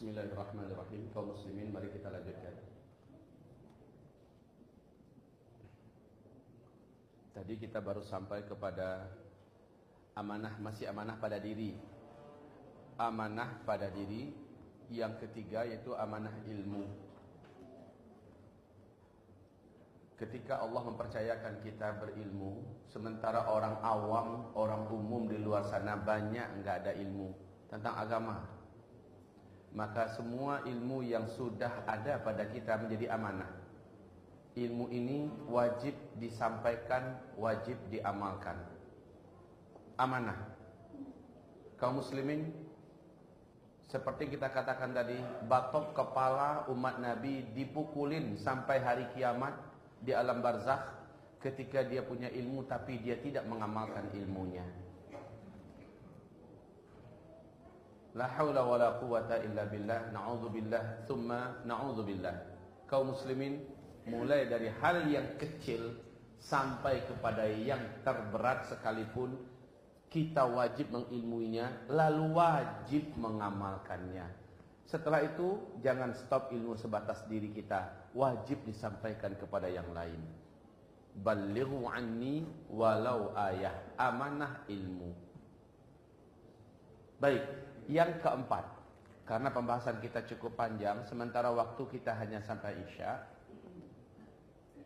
Bismillahirrahmanirrahim. Kaum muslimin mari kita lanjutkan. Tadi kita baru sampai kepada amanah masih amanah pada diri. Amanah pada diri. Yang ketiga yaitu amanah ilmu. Ketika Allah mempercayakan kita berilmu sementara orang awam, orang umum di luar sana banyak enggak ada ilmu tentang agama maka semua ilmu yang sudah ada pada kita menjadi amanah. Ilmu ini wajib disampaikan, wajib diamalkan. Amanah. Kaum muslimin seperti kita katakan tadi, batok kepala umat Nabi dipukulin sampai hari kiamat di alam barzakh ketika dia punya ilmu tapi dia tidak mengamalkan ilmunya. La haula wala quwata illa billah, na'udzubillah, thumma na'udzubillah. Kaum muslimin, mulai dari hal yang kecil sampai kepada yang terberat sekalipun kita wajib mengilmuinya, lalu wajib mengamalkannya. Setelah itu jangan stop ilmu sebatas diri kita, wajib disampaikan kepada yang lain. Balighu anni walau ayah, amanah ilmu. Baik, yang keempat, karena pembahasan kita cukup panjang, sementara waktu kita hanya sampai Isya.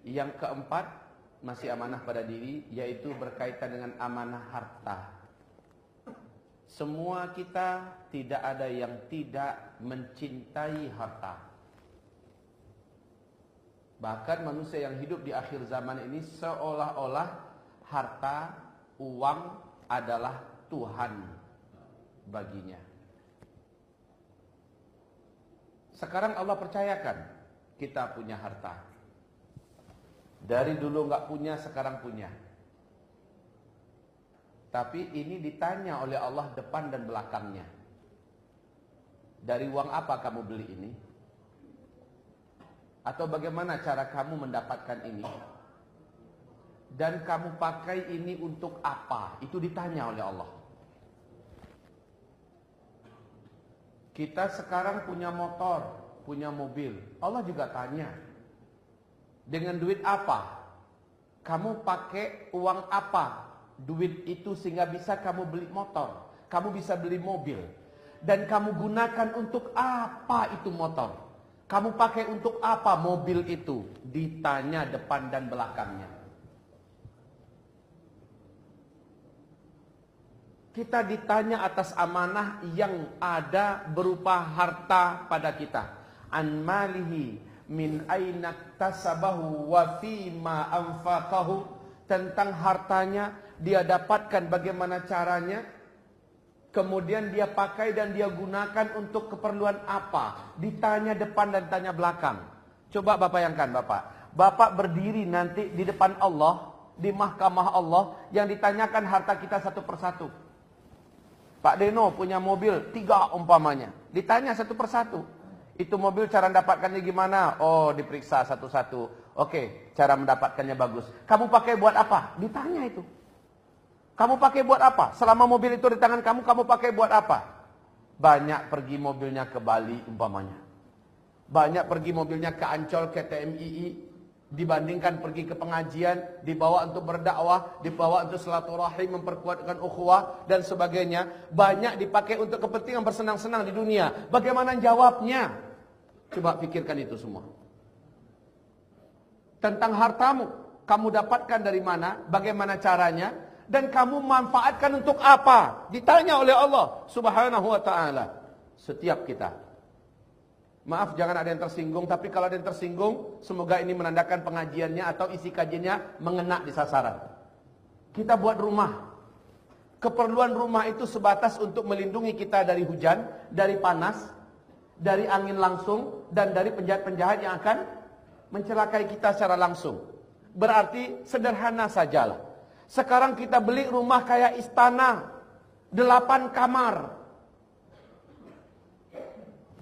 Yang keempat, masih amanah pada diri, yaitu berkaitan dengan amanah harta. Semua kita tidak ada yang tidak mencintai harta. Bahkan manusia yang hidup di akhir zaman ini seolah-olah harta, uang adalah Tuhan baginya. Sekarang Allah percayakan kita punya harta. Dari dulu nggak punya, sekarang punya. Tapi ini ditanya oleh Allah depan dan belakangnya. Dari uang apa kamu beli ini? Atau bagaimana cara kamu mendapatkan ini? Dan kamu pakai ini untuk apa? Itu ditanya oleh Allah. Kita sekarang punya motor, punya mobil. Allah juga tanya. Dengan duit apa? Kamu pakai uang apa? Duit itu sehingga bisa kamu beli motor. Kamu bisa beli mobil. Dan kamu gunakan untuk apa itu motor? Kamu pakai untuk apa mobil itu? Ditanya depan dan belakangnya. Kita ditanya atas amanah yang ada berupa harta pada kita. An malihi min aina tasabahu wa fima anfaqahu. Tentang hartanya dia dapatkan bagaimana caranya. Kemudian dia pakai dan dia gunakan untuk keperluan apa? Ditanya depan dan tanya belakang. Coba Bapak bayangkan Bapak. Bapak berdiri nanti di depan Allah di mahkamah Allah yang ditanyakan harta kita satu persatu Pak Deno punya mobil tiga umpamanya. Ditanya satu persatu. Itu mobil cara mendapatkannya gimana? Oh diperiksa satu-satu. Oke cara mendapatkannya bagus. Kamu pakai buat apa? Ditanya itu. Kamu pakai buat apa? Selama mobil itu di tangan kamu, kamu pakai buat apa? Banyak pergi mobilnya ke Bali umpamanya. Banyak pergi mobilnya ke Ancol, ke TMII, dibandingkan pergi ke pengajian, dibawa untuk berdakwah, dibawa untuk silaturahim, memperkuatkan ukhuwah dan sebagainya, banyak dipakai untuk kepentingan bersenang-senang di dunia. Bagaimana jawabnya? Coba pikirkan itu semua. Tentang hartamu, kamu dapatkan dari mana, bagaimana caranya, dan kamu manfaatkan untuk apa? Ditanya oleh Allah Subhanahu wa taala. Setiap kita Maaf jangan ada yang tersinggung, tapi kalau ada yang tersinggung, semoga ini menandakan pengajiannya atau isi kajiannya mengena di sasaran. Kita buat rumah. Keperluan rumah itu sebatas untuk melindungi kita dari hujan, dari panas, dari angin langsung, dan dari penjahat-penjahat yang akan mencelakai kita secara langsung. Berarti sederhana sajalah. Sekarang kita beli rumah kayak istana, delapan kamar,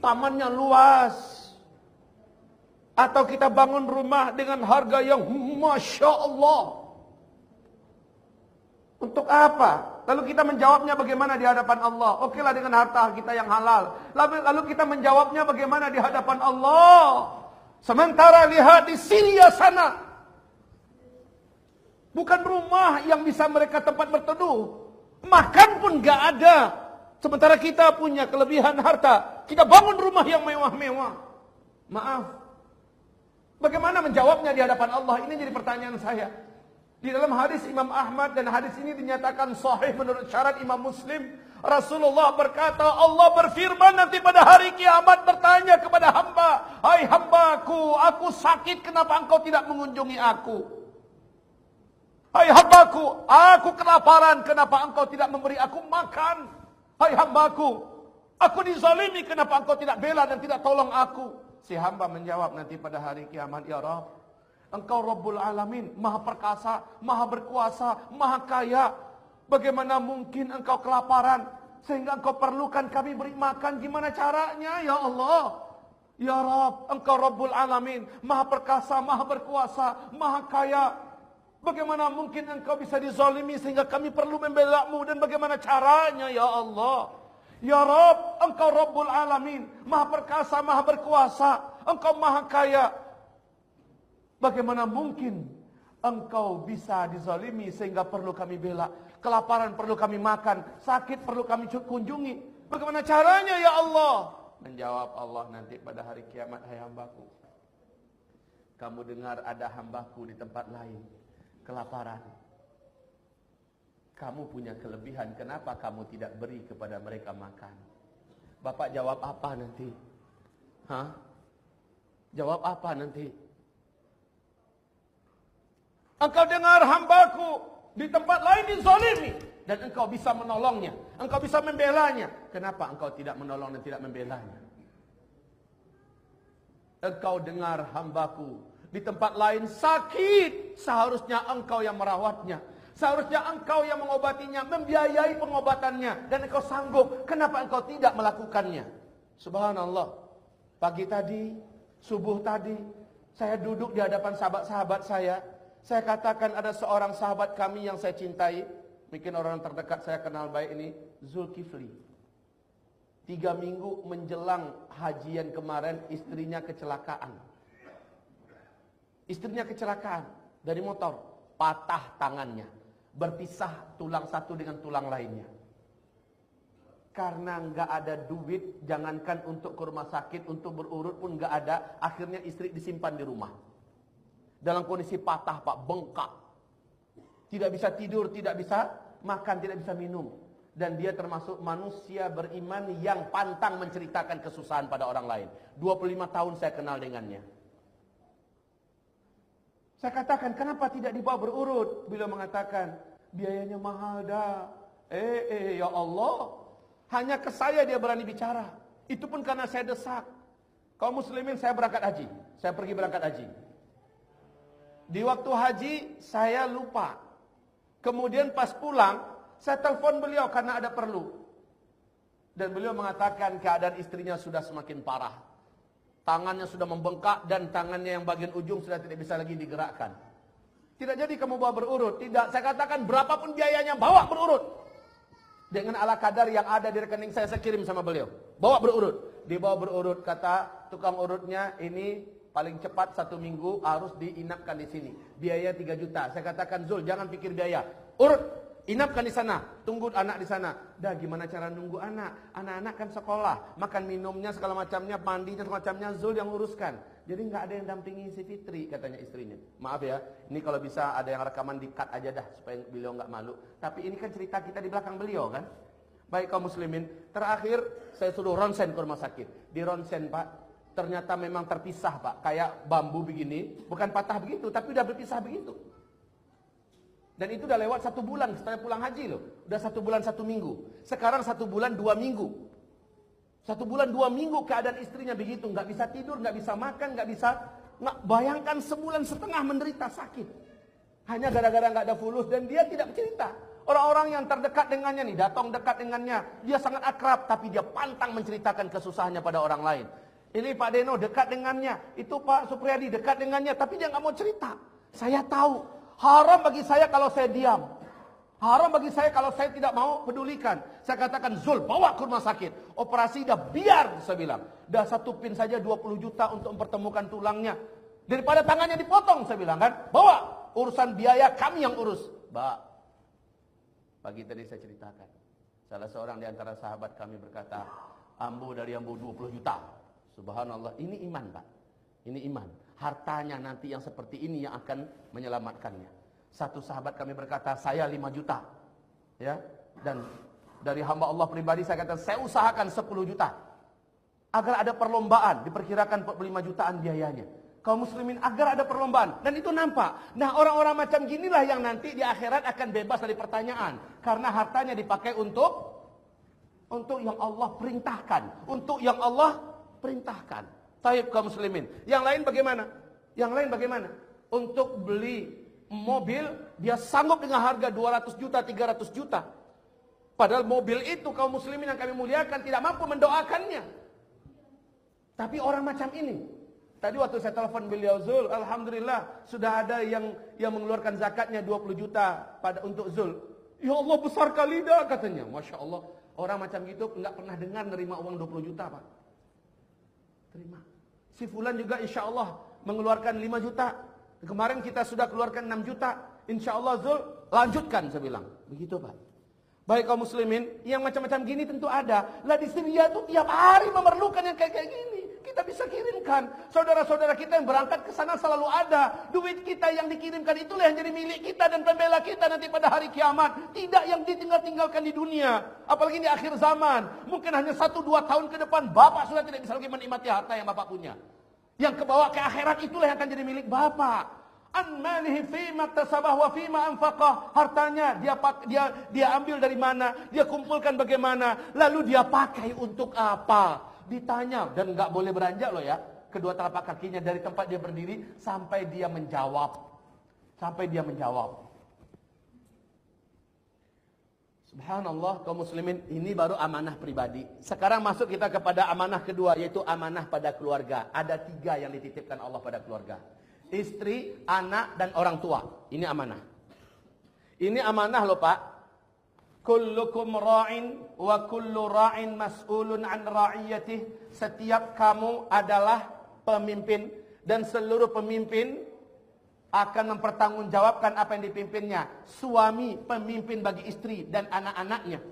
tamannya luas. Atau kita bangun rumah dengan harga yang Masya Allah. Untuk apa? Lalu kita menjawabnya bagaimana di hadapan Allah? Okelah dengan harta kita yang halal. Lalu, lalu kita menjawabnya bagaimana di hadapan Allah? Sementara lihat di Syria sana. Bukan rumah yang bisa mereka tempat berteduh. Makan pun gak ada. Sementara kita punya kelebihan harta. Kita bangun rumah yang mewah-mewah. Maaf. Bagaimana menjawabnya di hadapan Allah? Ini jadi pertanyaan saya. Di dalam hadis Imam Ahmad dan hadis ini dinyatakan sahih menurut syarat Imam Muslim. Rasulullah berkata, Allah berfirman nanti pada hari kiamat bertanya kepada hamba, Hai hambaku, aku sakit kenapa engkau tidak mengunjungi aku? Hai hambaku, aku kelaparan kenapa engkau tidak memberi aku makan? Hai hambaku, aku dizalimi kenapa engkau tidak bela dan tidak tolong aku? Si hamba menjawab nanti pada hari kiamat, Ya Rabb, Engkau Rabbul Alamin, Maha Perkasa, Maha Berkuasa, Maha Kaya. Bagaimana mungkin engkau kelaparan sehingga engkau perlukan kami beri makan? Gimana caranya ya Allah? Ya Rabb, engkau Rabbul Alamin, Maha Perkasa, Maha Berkuasa, Maha Kaya. Bagaimana mungkin engkau bisa dizalimi sehingga kami perlu membela-Mu dan bagaimana caranya ya Allah? Ya Rabb, engkau Rabbul Alamin, Maha Perkasa, Maha Berkuasa, engkau Maha Kaya. Bagaimana mungkin engkau bisa dizalimi sehingga perlu kami bela? Kelaparan perlu kami makan, sakit perlu kami kunjungi. Bagaimana caranya ya Allah? Menjawab Allah nanti pada hari kiamat, hai hambaku. Kamu dengar ada hambaku di tempat lain, kelaparan. Kamu punya kelebihan, kenapa kamu tidak beri kepada mereka makan? Bapak jawab apa nanti? Hah? Jawab apa nanti? Engkau dengar hambaku di tempat lain dizalimi dan engkau bisa menolongnya, engkau bisa membelanya. Kenapa engkau tidak menolong dan tidak membelanya? Engkau dengar hambaku di tempat lain sakit, seharusnya engkau yang merawatnya. Seharusnya engkau yang mengobatinya, membiayai pengobatannya dan engkau sanggup. Kenapa engkau tidak melakukannya? Subhanallah. Pagi tadi, subuh tadi, saya duduk di hadapan sahabat-sahabat saya saya katakan ada seorang sahabat kami yang saya cintai. Mungkin orang terdekat saya kenal baik ini. Zulkifli. Tiga minggu menjelang hajian kemarin istrinya kecelakaan. Istrinya kecelakaan dari motor. Patah tangannya. Berpisah tulang satu dengan tulang lainnya. Karena nggak ada duit, jangankan untuk ke rumah sakit, untuk berurut pun nggak ada. Akhirnya istri disimpan di rumah dalam kondisi patah Pak, bengkak. Tidak bisa tidur, tidak bisa makan, tidak bisa minum. Dan dia termasuk manusia beriman yang pantang menceritakan kesusahan pada orang lain. 25 tahun saya kenal dengannya. Saya katakan, kenapa tidak dibawa berurut? Bila mengatakan, biayanya mahal dah. Eh, eh, ya Allah. Hanya ke saya dia berani bicara. Itu pun karena saya desak. Kaum muslimin saya berangkat haji. Saya pergi berangkat haji. Di waktu haji saya lupa. Kemudian pas pulang, saya telepon beliau karena ada perlu. Dan beliau mengatakan keadaan istrinya sudah semakin parah. Tangannya sudah membengkak dan tangannya yang bagian ujung sudah tidak bisa lagi digerakkan. Tidak jadi kamu bawa berurut. Tidak, saya katakan berapapun biayanya bawa berurut. Dengan ala kadar yang ada di rekening saya, saya kirim sama beliau. Bawa berurut. Dibawa berurut, kata tukang urutnya, ini paling cepat satu minggu harus diinapkan di sini. Biaya 3 juta. Saya katakan Zul, jangan pikir biaya. Urut, inapkan di sana. Tunggu anak di sana. Dah gimana cara nunggu anak? Anak-anak kan sekolah, makan minumnya segala macamnya, mandinya segala macamnya Zul yang uruskan. Jadi nggak ada yang dampingi si Fitri katanya istrinya. Maaf ya, ini kalau bisa ada yang rekaman di cut aja dah supaya beliau nggak malu. Tapi ini kan cerita kita di belakang beliau kan. Baik kaum muslimin, terakhir saya suruh ronsen ke rumah sakit. Di ronsen Pak, ternyata memang terpisah pak kayak bambu begini bukan patah begitu tapi udah berpisah begitu dan itu udah lewat satu bulan setelah pulang haji loh. Udah satu bulan satu minggu. Sekarang satu bulan dua minggu. Satu bulan dua minggu keadaan istrinya begitu. Nggak bisa tidur nggak bisa makan nggak bisa nggak bayangkan sebulan setengah menderita sakit. Hanya gara-gara nggak ada fulus dan dia tidak cerita. Orang-orang yang terdekat dengannya nih datang dekat dengannya dia sangat akrab tapi dia pantang menceritakan kesusahannya pada orang lain. Ini Pak Deno dekat dengannya, itu Pak Supriyadi dekat dengannya, tapi dia nggak mau cerita. Saya tahu, haram bagi saya kalau saya diam. Haram bagi saya kalau saya tidak mau pedulikan. Saya katakan Zul bawa ke rumah sakit. Operasi dah biar saya bilang. Dah satu pin saja 20 juta untuk mempertemukan tulangnya. Daripada tangannya dipotong saya bilang kan. Bawa urusan biaya kami yang urus. Mbak. Pagi tadi saya ceritakan. Salah seorang di antara sahabat kami berkata. Ambu dari ambu 20 juta. Subhanallah. Ini iman Pak. Ini iman. Hartanya nanti yang seperti ini yang akan menyelamatkannya. Satu sahabat kami berkata, saya 5 juta. Ya. Dan dari hamba Allah pribadi saya kata, saya usahakan 10 juta. Agar ada perlombaan, diperkirakan 45 jutaan biayanya. Kaum muslimin agar ada perlombaan. Dan itu nampak. Nah orang-orang macam ginilah yang nanti di akhirat akan bebas dari pertanyaan. Karena hartanya dipakai untuk untuk yang Allah perintahkan. Untuk yang Allah perintahkan. Taib kaum muslimin. Yang lain bagaimana? Yang lain bagaimana? Untuk beli mobil dia sanggup dengan harga 200 juta, 300 juta. Padahal mobil itu kaum muslimin yang kami muliakan tidak mampu mendoakannya. Tapi orang macam ini. Tadi waktu saya telepon beliau Zul, alhamdulillah sudah ada yang yang mengeluarkan zakatnya 20 juta pada untuk Zul. Ya Allah besar kali dah katanya. Masya Allah. Orang macam gitu nggak pernah dengar nerima uang 20 juta Pak. Terima. Si Fulan juga insya Allah mengeluarkan 5 juta. Kemarin kita sudah keluarkan 6 juta. Insya Allah Zul, lanjutkan saya bilang. Begitu Pak. Baik kaum muslimin, yang macam-macam gini tentu ada. Lah di Syria itu tiap hari memerlukan yang kayak-kayak gini. Kita bisa kirimkan. Saudara-saudara kita yang berangkat ke sana selalu ada. Duit kita yang dikirimkan itulah yang jadi milik kita dan pembela kita nanti pada hari kiamat. Tidak yang ditinggal-tinggalkan di dunia. Apalagi di akhir zaman. Mungkin hanya satu dua tahun ke depan Bapak sudah tidak bisa lagi menikmati harta yang Bapak punya. Yang kebawa ke akhirat itulah yang akan jadi milik Bapak. An malihi fima tasabah wa fima anfaqah. Hartanya dia dia dia ambil dari mana? Dia kumpulkan bagaimana? Lalu dia pakai untuk apa? Ditanya dan nggak boleh beranjak loh ya. Kedua telapak kakinya dari tempat dia berdiri sampai dia menjawab. Sampai dia menjawab. Subhanallah kaum muslimin ini baru amanah pribadi. Sekarang masuk kita kepada amanah kedua yaitu amanah pada keluarga. Ada tiga yang dititipkan Allah pada keluarga. Istri, anak, dan orang tua. Ini amanah. Ini amanah loh pak. Kullukum ra'in wa kullu ra'in mas'ulun an ra'iyatih. Setiap kamu adalah pemimpin dan seluruh pemimpin akan mempertanggungjawabkan apa yang dipimpinnya. Suami pemimpin bagi istri dan anak-anaknya.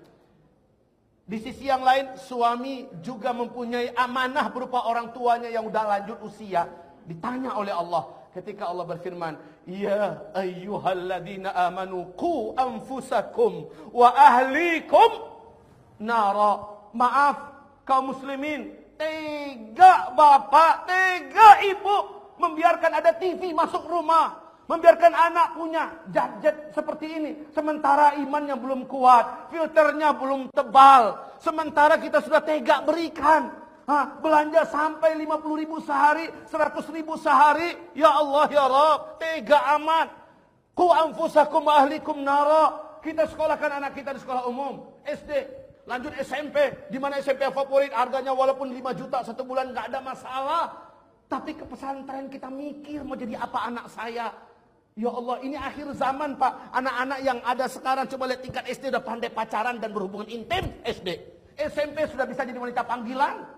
Di sisi yang lain, suami juga mempunyai amanah berupa orang tuanya yang sudah lanjut usia. Ditanya oleh Allah ketika Allah berfirman, Ya ayyuhalladzina amanu ku anfusakum wa ahlikum nara. Maaf kaum muslimin, tega bapak, tega ibu membiarkan ada TV masuk rumah, membiarkan anak punya gadget seperti ini, sementara imannya belum kuat, filternya belum tebal, sementara kita sudah tega berikan. Ha, belanja sampai 50 ribu sehari, 100 ribu sehari. Ya Allah, ya Rabb, tega amat. Ku anfusakum ahlikum nara. Kita sekolahkan anak kita di sekolah umum, SD, lanjut SMP, di mana SMP favorit harganya walaupun 5 juta satu bulan nggak ada masalah. Tapi ke pesantren kita mikir mau jadi apa anak saya. Ya Allah ini akhir zaman pak. Anak-anak yang ada sekarang coba lihat tingkat SD udah pandai pacaran dan berhubungan intim SD. SMP sudah bisa jadi wanita panggilan.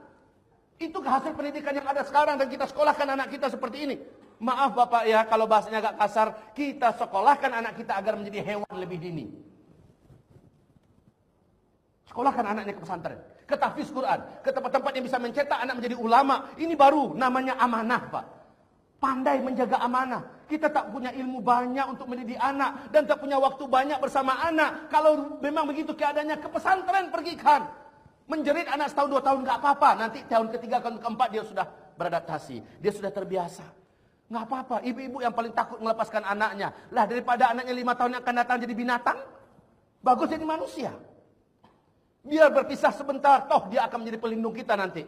Itu hasil pendidikan yang ada sekarang dan kita sekolahkan anak kita seperti ini. Maaf Bapak ya kalau bahasanya agak kasar. Kita sekolahkan anak kita agar menjadi hewan lebih dini. Sekolahkan anaknya ke pesantren ke tahfiz Quran, ke tempat-tempat yang bisa mencetak anak menjadi ulama. Ini baru namanya amanah, Pak. Pandai menjaga amanah. Kita tak punya ilmu banyak untuk mendidik anak dan tak punya waktu banyak bersama anak. Kalau memang begitu keadaannya ke pesantren pergikan. Menjerit anak setahun dua tahun nggak apa-apa. Nanti tahun ketiga tahun keempat dia sudah beradaptasi. Dia sudah terbiasa. Nggak apa-apa. Ibu-ibu yang paling takut melepaskan anaknya. Lah daripada anaknya lima tahun yang akan datang jadi binatang. Bagus jadi manusia. Biar berpisah sebentar, toh dia akan menjadi pelindung kita nanti.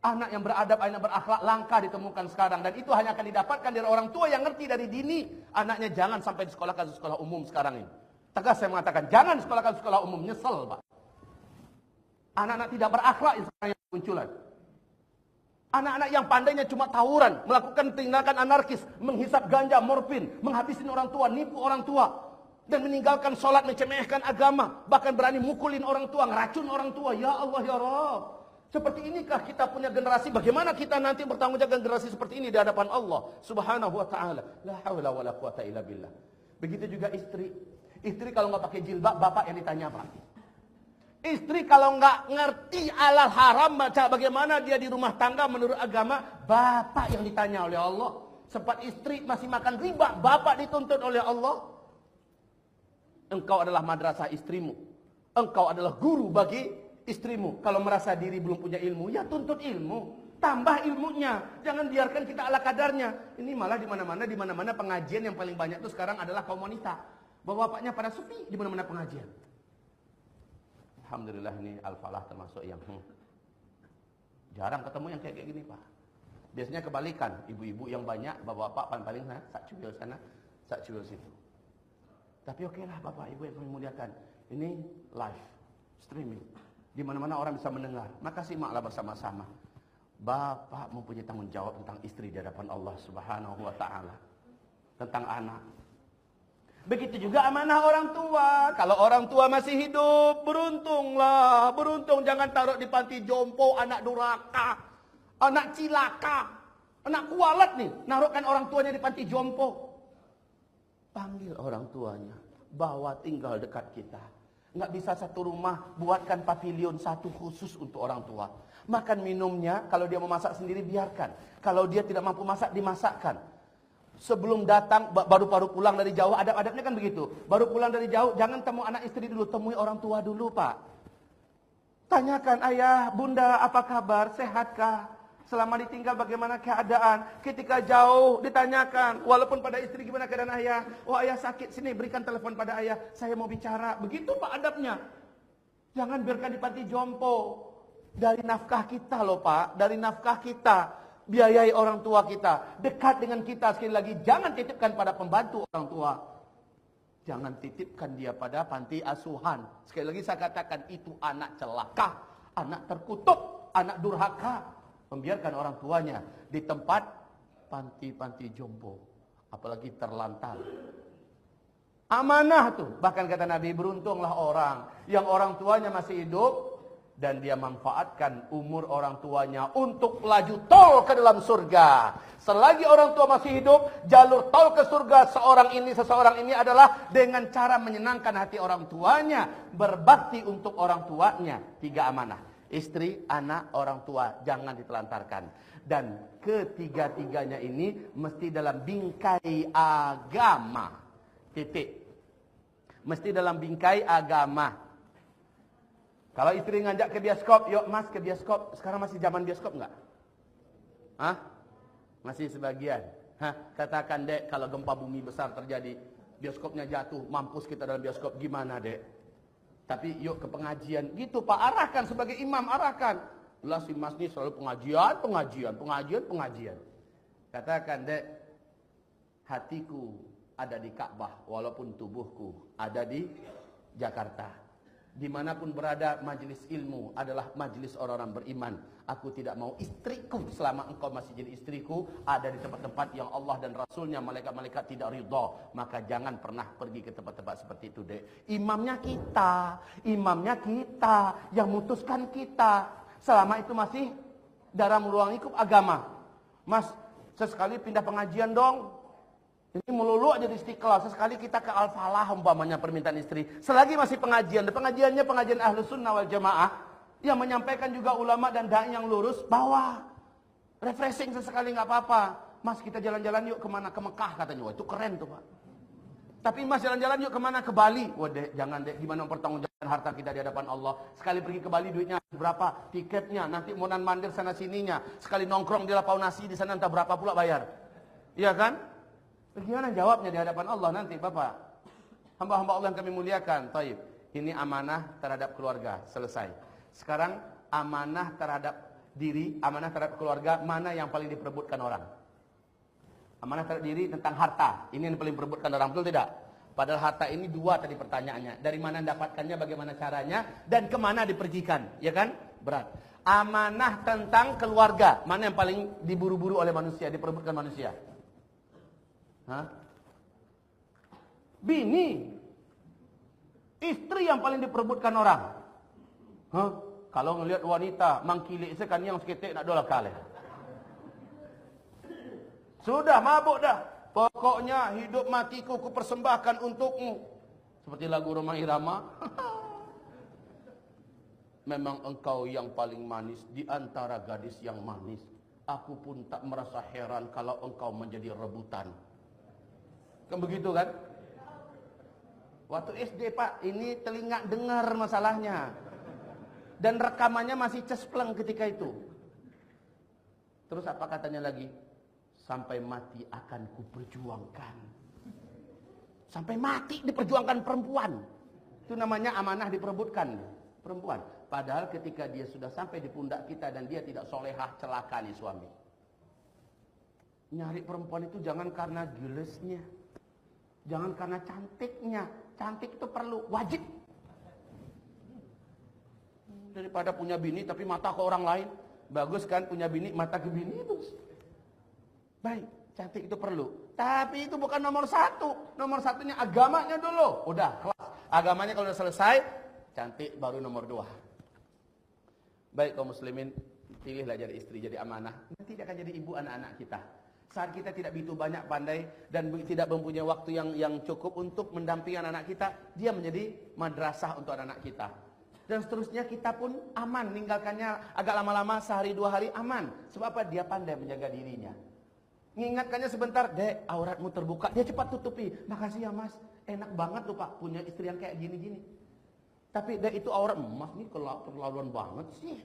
Anak yang beradab, anak berakhlak langka ditemukan sekarang. Dan itu hanya akan didapatkan dari orang tua yang ngerti dari dini. Anaknya jangan sampai di sekolah kasus sekolah umum sekarang ini. Tegas saya mengatakan, jangan sekolah kasus sekolah umum. Nyesel Pak. Anak-anak tidak berakhlak yang munculan. Anak-anak yang pandainya cuma tawuran, melakukan tindakan anarkis, menghisap ganja, morfin, menghabisin orang tua, nipu orang tua. dan meninggalkan sholat mencemehkan agama bahkan berani mukulin orang tua ngeracun orang tua. Ya Allah ya Rabb seperti inikah kita punya generasi? Bagaimana kita nanti bertanggung jawab generasi seperti ini di hadapan Allah subhanahu wa ta'ala? La haula wa la quwata illa billah. Begitu juga istri. Istri kalau nggak pakai jilbab bapak yang ditanya pak Istri kalau nggak ngerti alal haram baca bagaimana dia di rumah tangga menurut agama, bapak yang ditanya oleh Allah. Sempat istri masih makan riba, bapak dituntut oleh Allah. Engkau adalah madrasah istrimu. Engkau adalah guru bagi istrimu. Kalau merasa diri belum punya ilmu, ya tuntut ilmu. Tambah ilmunya. Jangan biarkan kita ala kadarnya. Ini malah di mana-mana, di mana-mana pengajian yang paling banyak itu sekarang adalah kaum wanita. Bawa bapaknya pada sepi di mana-mana pengajian. Alhamdulillah ini Al-Falah termasuk yang hmm, jarang ketemu yang kayak gini Pak. Biasanya kebalikan, ibu-ibu yang banyak, bapak-bapak paling-paling sana, sak cuil sana, sak cuil situ. Tapi oke lah Bapak Ibu yang kami muliakan. Ini live streaming. Di mana-mana orang bisa mendengar. Maka simaklah bersama-sama. Bapak mempunyai tanggung jawab tentang istri di hadapan Allah Subhanahu wa taala. Tentang anak. Begitu juga amanah orang tua. Kalau orang tua masih hidup, beruntunglah. Beruntung jangan taruh di panti jompo anak duraka. Anak cilaka. Anak kualat nih. Naruhkan orang tuanya di panti jompo. Panggil orang tuanya. Bawa tinggal dekat kita. Nggak bisa satu rumah, buatkan pavilion satu khusus untuk orang tua. Makan minumnya, kalau dia mau masak sendiri, biarkan. Kalau dia tidak mampu masak, dimasakkan. Sebelum datang, baru-baru pulang dari jauh, adab-adabnya kan begitu. Baru pulang dari jauh, jangan temu anak istri dulu, temui orang tua dulu, Pak. Tanyakan, ayah, bunda, apa kabar, sehatkah? Selama ditinggal bagaimana keadaan? Ketika jauh ditanyakan, walaupun pada istri gimana keadaan ayah? Oh ayah sakit, sini berikan telepon pada ayah, saya mau bicara. Begitu pak adabnya. Jangan biarkan di panti jompo. Dari nafkah kita loh pak, dari nafkah kita. Biayai orang tua kita. Dekat dengan kita sekali lagi. Jangan titipkan pada pembantu orang tua. Jangan titipkan dia pada panti asuhan. Sekali lagi saya katakan itu anak celaka. Anak terkutuk. Anak durhaka membiarkan orang tuanya di tempat panti-panti jompo, apalagi terlantar. Amanah tuh, bahkan kata Nabi beruntunglah orang yang orang tuanya masih hidup dan dia manfaatkan umur orang tuanya untuk laju tol ke dalam surga. Selagi orang tua masih hidup, jalur tol ke surga seorang ini seseorang ini adalah dengan cara menyenangkan hati orang tuanya, berbakti untuk orang tuanya. Tiga amanah istri, anak, orang tua jangan ditelantarkan. Dan ketiga-tiganya ini mesti dalam bingkai agama. Titik. Mesti dalam bingkai agama. Kalau istri ngajak ke bioskop, yuk mas ke bioskop. Sekarang masih zaman bioskop enggak? Hah? Masih sebagian. Hah? Katakan dek, kalau gempa bumi besar terjadi, bioskopnya jatuh, mampus kita dalam bioskop, gimana dek? Tapi yuk ke pengajian. Gitu Pak, arahkan sebagai imam, arahkan. Lah si mas ini selalu pengajian, pengajian, pengajian, pengajian. Katakan, dek, hatiku ada di Ka'bah, walaupun tubuhku ada di Jakarta. Di mana pun berada majelis ilmu adalah majelis orang-orang beriman. Aku tidak mau istriku selama engkau masih jadi istriku ada di tempat-tempat yang Allah dan Rasulnya malaikat-malaikat tidak ridha. Maka jangan pernah pergi ke tempat-tempat seperti itu dek. Imamnya kita, imamnya kita, yang mutuskan kita. Selama itu masih dalam ruang lingkup agama. Mas, sesekali pindah pengajian dong. Ini melulu aja di istiqlal. Sesekali kita ke al-falah umpamanya permintaan istri. Selagi masih pengajian. Pengajiannya pengajian ahlu sunnah wal jamaah. Yang menyampaikan juga ulama dan da'i yang lurus. Bawa. Refreshing sesekali nggak apa-apa. Mas kita jalan-jalan yuk ke mana? Ke Mekah katanya. Wah itu keren tuh pak. Tapi mas jalan-jalan yuk ke mana? Ke Bali. Wah dek, jangan dek. Gimana mempertanggungjawabkan harta kita di hadapan Allah. Sekali pergi ke Bali duitnya berapa? Tiketnya. Nanti monan mandir sana sininya. Sekali nongkrong di lapau nasi di sana entah berapa pula bayar. Iya kan? Bagaimana jawabnya di hadapan Allah nanti Bapak? Hamba-hamba Allah yang kami muliakan. Taib. Ini amanah terhadap keluarga. Selesai. Sekarang amanah terhadap diri, amanah terhadap keluarga, mana yang paling diperebutkan orang? Amanah terhadap diri tentang harta. Ini yang paling diperebutkan orang. Betul tidak? Padahal harta ini dua tadi pertanyaannya. Dari mana dapatkannya, bagaimana caranya, dan ke mana dipergikan. Ya kan? Berat. Amanah tentang keluarga. Mana yang paling diburu-buru oleh manusia, diperebutkan manusia? Hah? Bini. Istri yang paling diperebutkan orang. Huh? Kalau ngelihat wanita mangkilik sekan yang seketik nak dolar kalah. Sudah mabuk dah. Pokoknya hidup matiku ku persembahkan untukmu. Seperti lagu Roma Irama. Memang engkau yang paling manis di antara gadis yang manis. Aku pun tak merasa heran kalau engkau menjadi rebutan. Kan begitu kan? Waktu SD pak, ini telinga dengar masalahnya. Dan rekamannya masih cespleng ketika itu. Terus apa katanya lagi? Sampai mati akan kuperjuangkan. Sampai mati diperjuangkan perempuan. Itu namanya amanah diperebutkan. Perempuan. Padahal ketika dia sudah sampai di pundak kita dan dia tidak solehah celaka nih suami. Nyari perempuan itu jangan karena gilesnya. Jangan karena cantiknya. Cantik itu perlu, wajib daripada punya bini tapi mata ke orang lain. Bagus kan punya bini mata ke bini itu. Baik, cantik itu perlu. Tapi itu bukan nomor satu. Nomor satunya agamanya dulu. Udah, kelas. Agamanya kalau udah selesai, cantik baru nomor dua. Baik kaum muslimin, pilihlah jadi istri, jadi amanah. Nanti akan jadi ibu anak-anak kita. Saat kita tidak begitu banyak pandai dan tidak mempunyai waktu yang yang cukup untuk mendampingi anak, -anak kita, dia menjadi madrasah untuk anak, -anak kita. Dan seterusnya kita pun aman meninggalkannya agak lama-lama sehari dua hari aman. Sebab apa? Dia pandai menjaga dirinya. Mengingatkannya sebentar dek auratmu terbuka dia cepat tutupi. Makasih ya mas. Enak banget tuh pak punya istri yang kayak gini-gini. Tapi dek itu aurat mas ini keterlaluan banget sih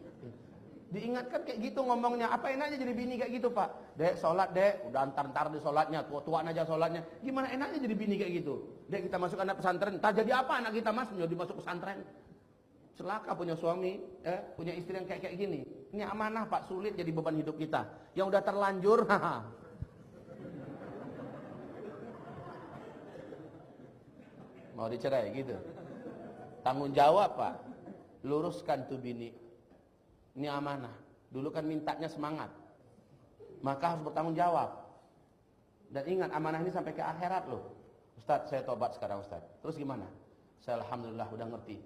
diingatkan kayak gitu ngomongnya. Apa enaknya jadi bini kayak gitu pak? Dek sholat dek. Udah antar-antar di sholatnya. Tua-tuaan aja sholatnya. Gimana enaknya jadi bini kayak gitu? Dek kita masuk anak pesantren. Tak jadi apa anak kita mas? Menjadi masuk pesantren. Celaka punya suami, eh, punya istri yang kayak kayak gini. Ini amanah Pak, sulit jadi beban hidup kita. Yang udah terlanjur, Mau dicerai gitu. Tanggung jawab Pak. Luruskan tuh bini. Ini amanah. Dulu kan mintanya semangat. Maka harus bertanggung jawab. Dan ingat amanah ini sampai ke akhirat loh. Ustaz, saya tobat sekarang Ustaz. Terus gimana? Saya Alhamdulillah udah ngerti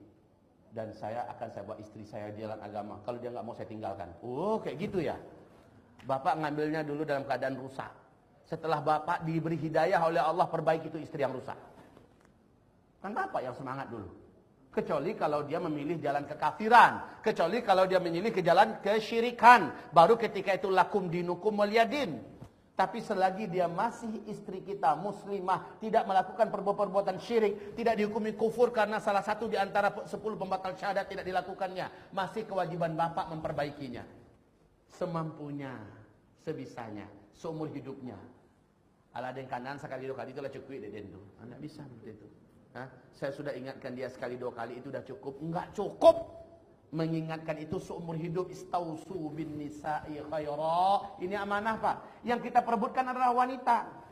dan saya akan saya bawa istri saya jalan agama. Kalau dia nggak mau saya tinggalkan. Oh, kayak gitu ya. Bapak ngambilnya dulu dalam keadaan rusak. Setelah bapak diberi hidayah oleh Allah perbaiki itu istri yang rusak. Kan bapak yang semangat dulu. Kecuali kalau dia memilih jalan kekafiran. Kecuali kalau dia memilih ke jalan kesyirikan. Baru ketika itu lakum dinukum waliyadin. Tapi selagi dia masih istri kita muslimah, tidak melakukan perbuatan syirik, tidak dihukumi kufur karena salah satu di antara sepuluh pembatal syahadat tidak dilakukannya, masih kewajiban bapak memperbaikinya. Semampunya, sebisanya, seumur hidupnya. Ala den kanan sekali dua kali itulah cukup deh dendu. Anda bisa seperti itu. Hah? Saya sudah ingatkan dia sekali dua kali itu sudah cukup. Enggak cukup mengingatkan itu seumur hidup istausu bin nisa'i khaira. Ini amanah Pak. Yang kita perebutkan adalah wanita.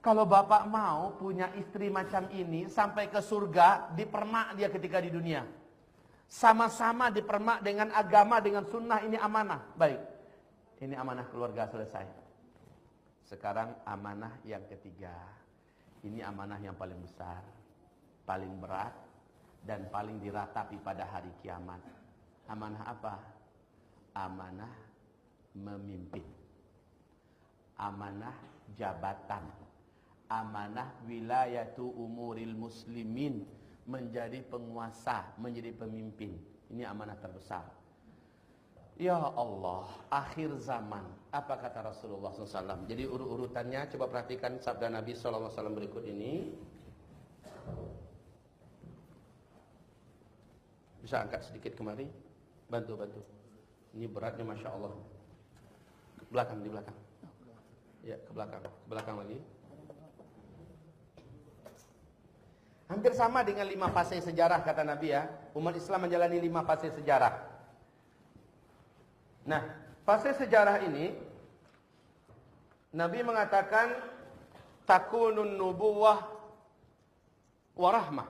Kalau bapak mau punya istri macam ini sampai ke surga, dipermak dia ketika di dunia. Sama-sama dipermak dengan agama, dengan sunnah, ini amanah. Baik, ini amanah keluarga selesai. Sekarang amanah yang ketiga. Ini amanah yang paling besar, paling berat, dan paling diratapi pada hari kiamat. Amanah apa? Amanah memimpin. Amanah jabatan. Amanah wilayatu umuril muslimin. Menjadi penguasa, menjadi pemimpin. Ini amanah terbesar. Ya Allah, akhir zaman. Apa kata Rasulullah SAW? Jadi urut-urutannya, coba perhatikan sabda Nabi SAW berikut ini. Bisa angkat sedikit kemari. Bantu, bantu. Ini beratnya Masya Allah. Ke belakang, di belakang. Ya, ke belakang. Ke belakang lagi. Hampir sama dengan lima fase sejarah kata Nabi ya. Umat Islam menjalani lima fase sejarah. Nah, fase sejarah ini Nabi mengatakan takunun nubuwah warahmah.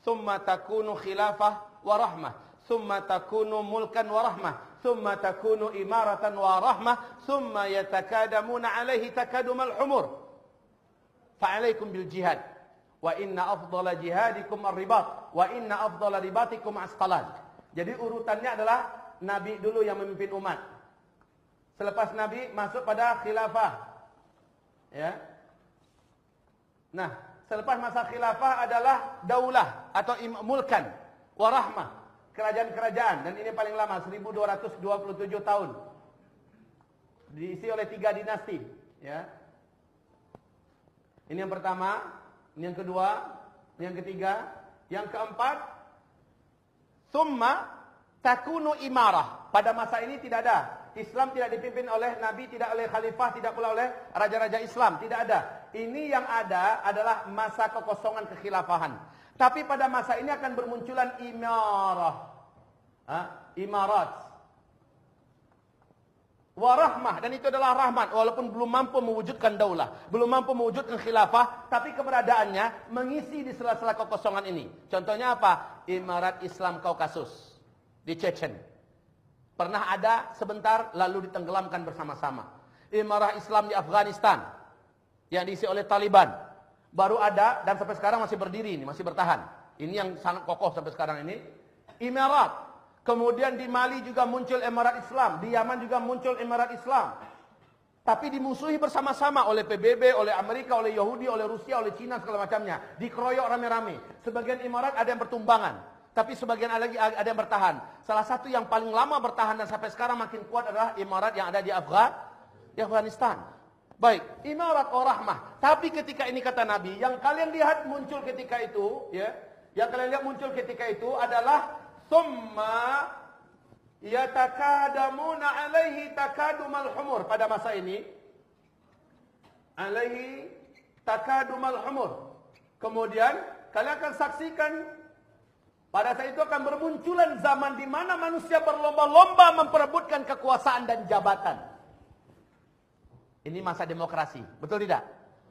Thumma takunu khilafah warahmah thumma takunu mulkan wa rahmah thumma takunu imaratan wa rahmah thumma yatakadamuna alaihi takadum al-humur fa'alaikum bil jihad Wa inna afdhala jihadikum ar-ribat wa inna afdhala ribatikum asqalan. Jadi urutannya adalah nabi dulu yang memimpin umat. Selepas nabi masuk pada khilafah. Ya. Nah, selepas masa khilafah adalah daulah atau mulkan warahmah, kerajaan-kerajaan dan ini paling lama 1227 tahun. Diisi oleh tiga dinasti, ya. Ini yang pertama, ini yang kedua, ini yang ketiga, yang keempat, summa takunu imarah. Pada masa ini tidak ada. Islam tidak dipimpin oleh nabi, tidak oleh khalifah, tidak pula oleh raja-raja Islam, tidak ada. Ini yang ada adalah masa kekosongan kekhilafahan. Tapi pada masa ini akan bermunculan imarah. Ha? Imarat. Warahmah. Dan itu adalah rahmat. Walaupun belum mampu mewujudkan daulah. Belum mampu mewujudkan khilafah. Tapi keberadaannya mengisi di sela-sela kekosongan ini. Contohnya apa? Imarat Islam Kaukasus. Di Chechen. Pernah ada sebentar lalu ditenggelamkan bersama-sama. Imarah Islam di Afghanistan. Yang diisi oleh Taliban. Baru ada dan sampai sekarang masih berdiri ini. Masih bertahan. Ini yang sangat kokoh sampai sekarang ini. Imarat Kemudian di Mali juga muncul Emirat Islam. Di Yaman juga muncul Emirat Islam. Tapi dimusuhi bersama-sama oleh PBB, oleh Amerika, oleh Yahudi, oleh Rusia, oleh Cina, segala macamnya. Dikeroyok rame-rame. Sebagian Emirat ada yang bertumbangan. Tapi sebagian lagi ada yang bertahan. Salah satu yang paling lama bertahan dan sampai sekarang makin kuat adalah Emirat yang ada di di Afghanistan. Baik, Emirat Rahmah. Tapi ketika ini kata Nabi, yang kalian lihat muncul ketika itu, ya, yang kalian lihat muncul ketika itu adalah Thumma yatakadamuna alaihi takadumal humur. Pada masa ini, alaihi takadumal humur. Kemudian, kalian akan saksikan pada saat itu akan bermunculan zaman di mana manusia berlomba-lomba memperebutkan kekuasaan dan jabatan. Ini masa demokrasi, betul tidak?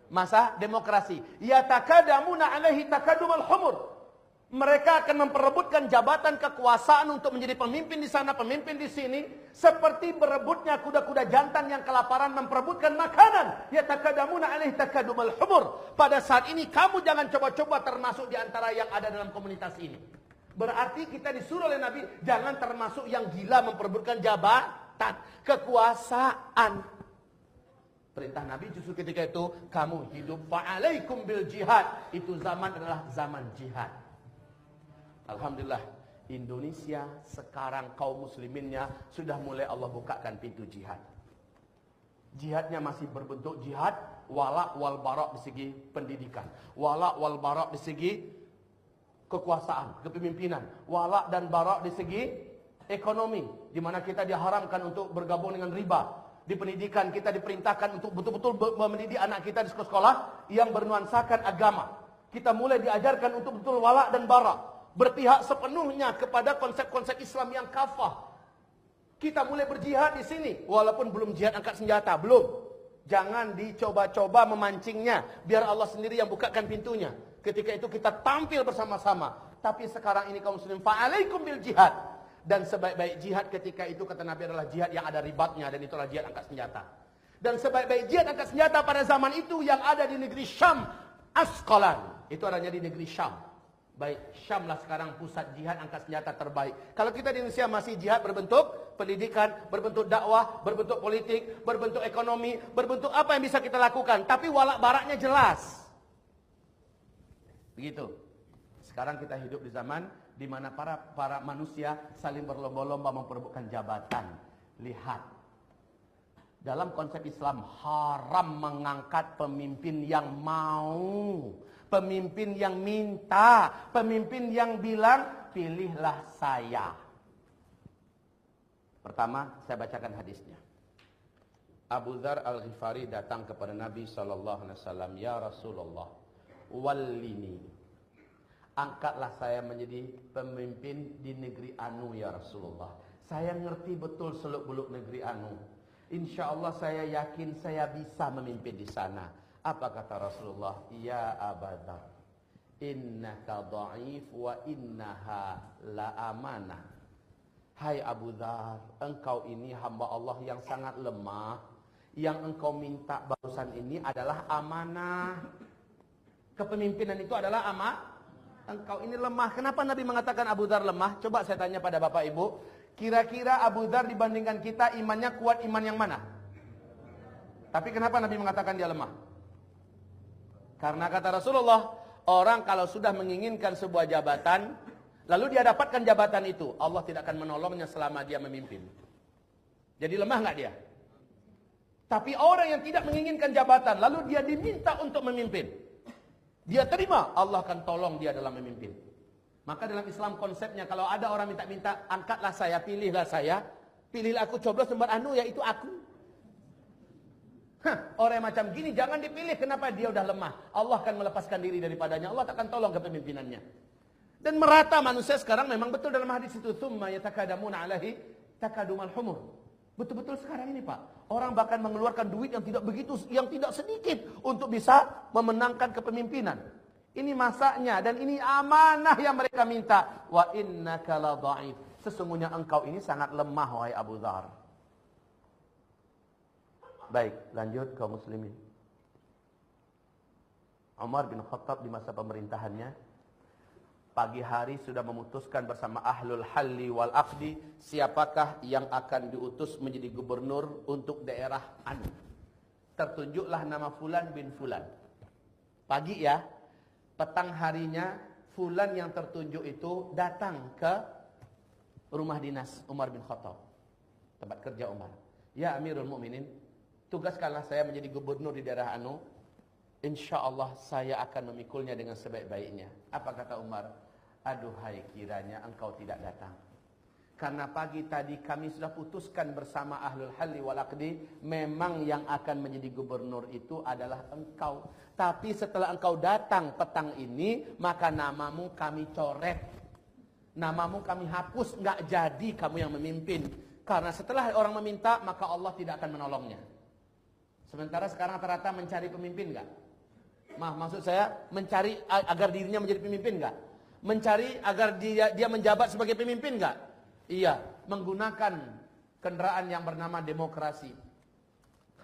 Masa demokrasi. Ya takadamuna alaihi takadumal humur. Mereka akan memperebutkan jabatan kekuasaan untuk menjadi pemimpin di sana, pemimpin di sini. Seperti berebutnya kuda-kuda jantan yang kelaparan memperebutkan makanan. Ya takadamuna alaih takadumal humur. Pada saat ini kamu jangan coba-coba termasuk di antara yang ada dalam komunitas ini. Berarti kita disuruh oleh Nabi, jangan termasuk yang gila memperebutkan jabatan, kekuasaan. Perintah Nabi justru ketika itu, kamu hidup fa'alaikum bil jihad. Itu zaman adalah zaman jihad. Alhamdulillah Indonesia sekarang kaum musliminnya sudah mulai Allah bukakan pintu jihad. Jihadnya masih berbentuk jihad wala wal barak di segi pendidikan, wala wal barak di segi kekuasaan, kepemimpinan, wala dan barak di segi ekonomi di mana kita diharamkan untuk bergabung dengan riba. Di pendidikan kita diperintahkan untuk betul-betul mendidik anak kita di sekolah-sekolah yang bernuansakan agama. Kita mulai diajarkan untuk betul wala dan barak berpihak sepenuhnya kepada konsep-konsep Islam yang kafah. Kita mulai berjihad di sini, walaupun belum jihad angkat senjata, belum. Jangan dicoba-coba memancingnya, biar Allah sendiri yang bukakan pintunya. Ketika itu kita tampil bersama-sama. Tapi sekarang ini kaum muslim, fa'alaikum bil jihad. Dan sebaik-baik jihad ketika itu kata Nabi adalah jihad yang ada ribatnya dan itulah jihad angkat senjata. Dan sebaik-baik jihad angkat senjata pada zaman itu yang ada di negeri Syam, Askolan. Itu adanya di negeri Syam. Baik, Syam lah sekarang pusat jihad angkat senjata terbaik. Kalau kita di Indonesia masih jihad berbentuk pendidikan, berbentuk dakwah, berbentuk politik, berbentuk ekonomi, berbentuk apa yang bisa kita lakukan. Tapi walak baraknya jelas. Begitu. Sekarang kita hidup di zaman di mana para para manusia saling berlomba-lomba memperebutkan jabatan. Lihat. Dalam konsep Islam haram mengangkat pemimpin yang mau Pemimpin yang minta, pemimpin yang bilang, pilihlah saya. Pertama, saya bacakan hadisnya. Abu Dhar Al-Ghifari datang kepada Nabi sallallahu alaihi wasallam, "Ya Rasulullah, wallini. Angkatlah saya menjadi pemimpin di negeri Anu ya Rasulullah. Saya ngerti betul seluk-beluk negeri Anu. Insya Allah saya yakin saya bisa memimpin di sana. Apa kata Rasulullah? Ya abadar. Innaka da'if wa innaha la amanah. Hai Abu Dhar, engkau ini hamba Allah yang sangat lemah. Yang engkau minta barusan ini adalah amanah. Kepemimpinan itu adalah ama. Engkau ini lemah. Kenapa Nabi mengatakan Abu Dhar lemah? Coba saya tanya pada Bapak Ibu. Kira-kira Abu Dhar dibandingkan kita imannya kuat iman yang mana? Tapi kenapa Nabi mengatakan dia lemah? Karena kata Rasulullah, orang kalau sudah menginginkan sebuah jabatan, lalu dia dapatkan jabatan itu, Allah tidak akan menolongnya selama dia memimpin. Jadi lemah nggak dia? Tapi orang yang tidak menginginkan jabatan, lalu dia diminta untuk memimpin. Dia terima, Allah akan tolong dia dalam memimpin. Maka dalam Islam konsepnya, kalau ada orang minta-minta, angkatlah saya, pilihlah saya. Pilihlah aku, coblos nomor anu, yaitu aku. Hah, orang yang macam gini jangan dipilih. Kenapa? Dia udah lemah. Allah akan melepaskan diri daripadanya. Allah akan tolong kepemimpinannya. Dan merata manusia sekarang memang betul dalam hadis itu. Thumma yatakadamuna alahi takadumal humur. Betul-betul sekarang ini Pak, orang bahkan mengeluarkan duit yang tidak begitu, yang tidak sedikit untuk bisa memenangkan kepemimpinan. Ini masaknya dan ini amanah yang mereka minta. Wa inna la Sesungguhnya engkau ini sangat lemah wahai Abu Dhar. Baik, lanjut kaum muslimin. Umar bin Khattab di masa pemerintahannya pagi hari sudah memutuskan bersama ahlul halli wal aqdi siapakah yang akan diutus menjadi gubernur untuk daerah Anu. Tertunjuklah nama Fulan bin Fulan. Pagi ya, petang harinya Fulan yang tertunjuk itu datang ke rumah dinas Umar bin Khattab. Tempat kerja Umar. Ya Amirul Mukminin, tugaskanlah saya menjadi gubernur di daerah Anu. Insya Allah saya akan memikulnya dengan sebaik-baiknya. Apa kata Umar? Aduhai kiranya engkau tidak datang. Karena pagi tadi kami sudah putuskan bersama ahlul halli wal aqdi. Memang yang akan menjadi gubernur itu adalah engkau. Tapi setelah engkau datang petang ini. Maka namamu kami coret. Namamu kami hapus. Nggak jadi kamu yang memimpin. Karena setelah orang meminta. Maka Allah tidak akan menolongnya. Sementara sekarang rata-rata mencari pemimpin nggak? Mah, maksud saya mencari agar dirinya menjadi pemimpin nggak? mencari agar dia dia menjabat sebagai pemimpin enggak? Iya, menggunakan kendaraan yang bernama demokrasi.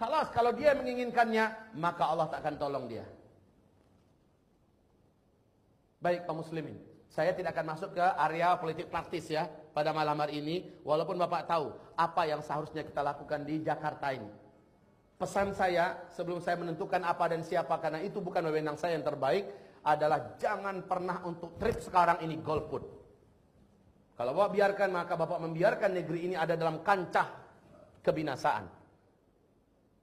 Kalau kalau dia menginginkannya, maka Allah tak akan tolong dia. Baik kaum muslimin, saya tidak akan masuk ke area politik praktis ya pada malam hari ini, walaupun Bapak tahu apa yang seharusnya kita lakukan di Jakarta ini. Pesan saya sebelum saya menentukan apa dan siapa karena itu bukan wewenang saya yang terbaik, adalah jangan pernah untuk trip sekarang ini golput. Kalau Bapak biarkan maka Bapak membiarkan negeri ini ada dalam kancah kebinasaan.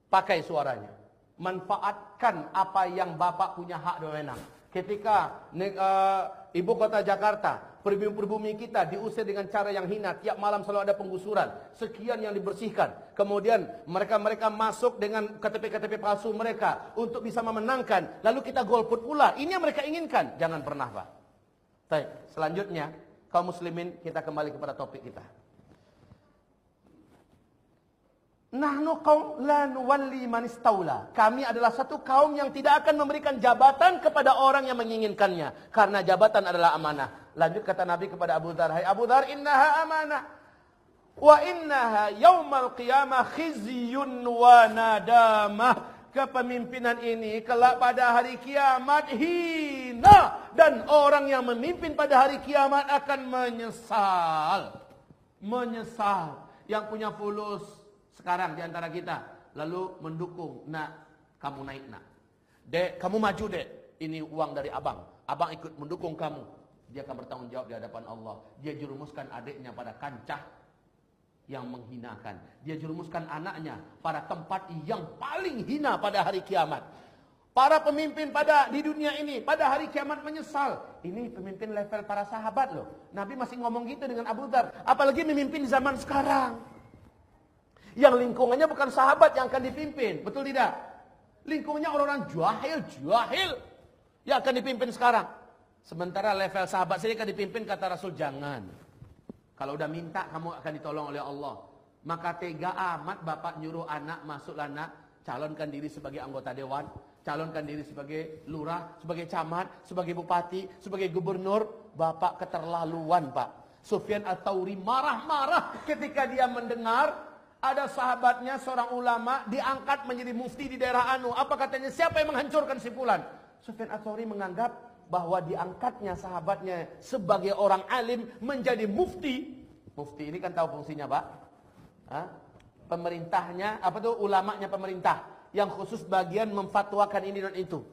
Pakai suaranya. Manfaatkan apa yang Bapak punya hak dan wewenang. Ketika uh, ibu kota Jakarta pribumi-pribumi kita diusir dengan cara yang hina. Tiap malam selalu ada penggusuran. Sekian yang dibersihkan. Kemudian mereka-mereka masuk dengan KTP-KTP palsu mereka untuk bisa memenangkan. Lalu kita golput pula. Ini yang mereka inginkan. Jangan pernah Pak. Baik, selanjutnya kaum muslimin kita kembali kepada topik kita. Nahnu kaum la nuwalli man. Kami adalah satu kaum yang tidak akan memberikan jabatan kepada orang yang menginginkannya karena jabatan adalah amanah. Lanjut kata Nabi kepada Abu Dhar, "Hai Abu Dhar, innaha amanah wa innaha yaumal qiyamah khizyun wa nadamah." Kepemimpinan ini kelak pada hari kiamat hina dan orang yang memimpin pada hari kiamat akan menyesal. Menyesal. Yang punya fulus sekarang di antara kita lalu mendukung nak kamu naik nak dek kamu maju dek ini uang dari abang abang ikut mendukung kamu dia akan bertanggung jawab di hadapan Allah dia jerumuskan adiknya pada kancah yang menghinakan dia jerumuskan anaknya pada tempat yang paling hina pada hari kiamat para pemimpin pada di dunia ini pada hari kiamat menyesal ini pemimpin level para sahabat loh Nabi masih ngomong gitu dengan Abu Dhar apalagi memimpin zaman sekarang yang lingkungannya bukan sahabat yang akan dipimpin. Betul tidak? Lingkungannya orang-orang jahil, jahil. Yang akan dipimpin sekarang. Sementara level sahabat saya akan dipimpin kata Rasul jangan. Kalau udah minta kamu akan ditolong oleh Allah. Maka tega amat bapak nyuruh anak masuk anak calonkan diri sebagai anggota dewan, calonkan diri sebagai lurah, sebagai camat, sebagai bupati, sebagai gubernur. Bapak keterlaluan pak. Sufyan At-Tauri marah-marah ketika dia mendengar ada sahabatnya seorang ulama diangkat menjadi mufti di daerah Anu. Apa katanya? Siapa yang menghancurkan si fulan? Sufyan Ats-Tsauri menganggap bahwa diangkatnya sahabatnya sebagai orang alim menjadi mufti. Mufti ini kan tahu fungsinya, Pak? Hah? Pemerintahnya, apa tuh ulamanya pemerintah yang khusus bagian memfatwakan ini dan itu.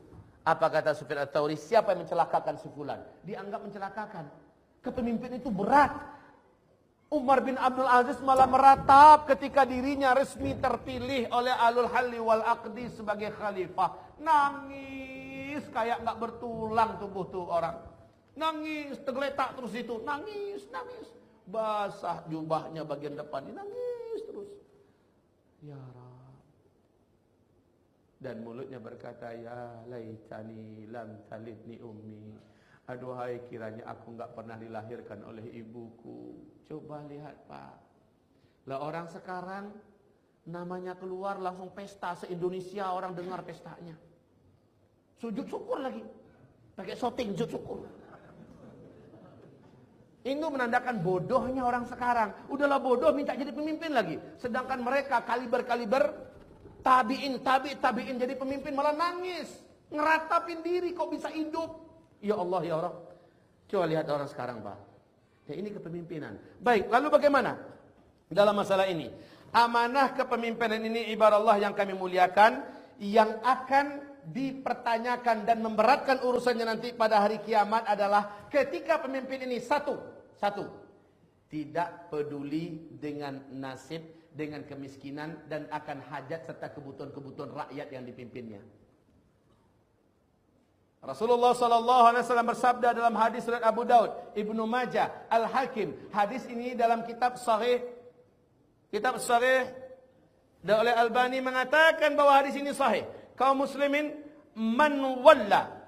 Apa kata Sufyan Ats-Tsauri? Siapa yang mencelakakan si fulan? Dianggap mencelakakan. Kepemimpinan itu berat. Umar bin Abdul Aziz malah meratap ketika dirinya resmi terpilih oleh Alul Halli wal Aqdi sebagai khalifah. Nangis kayak nggak bertulang tubuh tuh orang. Nangis, tergeletak terus itu. Nangis, nangis. Basah jubahnya bagian depan. Nangis terus. Ya Rab. Dan mulutnya berkata, Ya laitani lam talidni ummi. Aduhai kiranya aku nggak pernah dilahirkan oleh ibuku. Coba lihat Pak. Lah orang sekarang namanya keluar langsung pesta se-Indonesia orang dengar pestanya. Sujud syukur lagi. Pakai shooting sujud syukur. Itu menandakan bodohnya orang sekarang. Udahlah bodoh minta jadi pemimpin lagi. Sedangkan mereka kaliber-kaliber tabiin, tabi, tabiin jadi pemimpin malah nangis. Ngeratapin diri kok bisa hidup. Ya Allah, ya Allah. Coba lihat orang sekarang, Pak. Ya ini kepemimpinan. Baik, lalu bagaimana? Dalam masalah ini. Amanah kepemimpinan ini ibarat Allah yang kami muliakan. Yang akan dipertanyakan dan memberatkan urusannya nanti pada hari kiamat adalah ketika pemimpin ini satu. Satu. Tidak peduli dengan nasib, dengan kemiskinan dan akan hajat serta kebutuhan-kebutuhan rakyat yang dipimpinnya. Rasulullah sallallahu alaihi wasallam bersabda dalam hadis riwayat Abu Daud, Ibnu Majah, Al Hakim. Hadis ini dalam kitab sahih kitab sahih dan oleh Albani mengatakan bahwa hadis ini sahih. Kaum muslimin man walla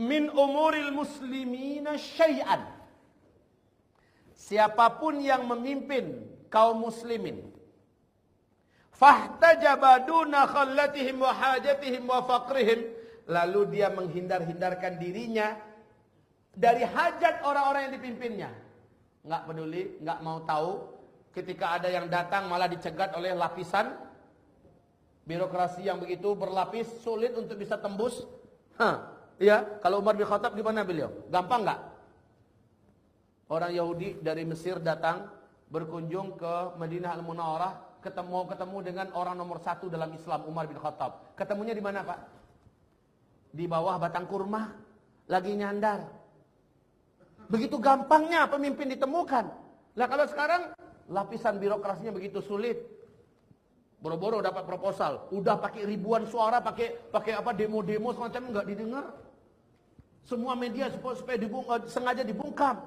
min umuril muslimina syai'an. Siapa pun yang memimpin kaum muslimin fahtajaba duna khallatihim wa hajatihim wa faqrihim lalu dia menghindar-hindarkan dirinya dari hajat orang-orang yang dipimpinnya. Nggak peduli, nggak mau tahu. Ketika ada yang datang malah dicegat oleh lapisan birokrasi yang begitu berlapis sulit untuk bisa tembus. Hah, ya, kalau Umar bin Khattab gimana beliau? Gampang nggak? Orang Yahudi dari Mesir datang berkunjung ke Madinah Al Munawwarah ketemu ketemu dengan orang nomor satu dalam Islam Umar bin Khattab. Ketemunya di mana Pak? di bawah batang kurma lagi nyandar. Begitu gampangnya pemimpin ditemukan. Lah kalau sekarang lapisan birokrasinya begitu sulit. Boro-boro dapat proposal, udah pakai ribuan suara, pakai pakai apa demo-demo semacam nggak didengar. Semua media supaya, supaya dibung, sengaja dibungkam.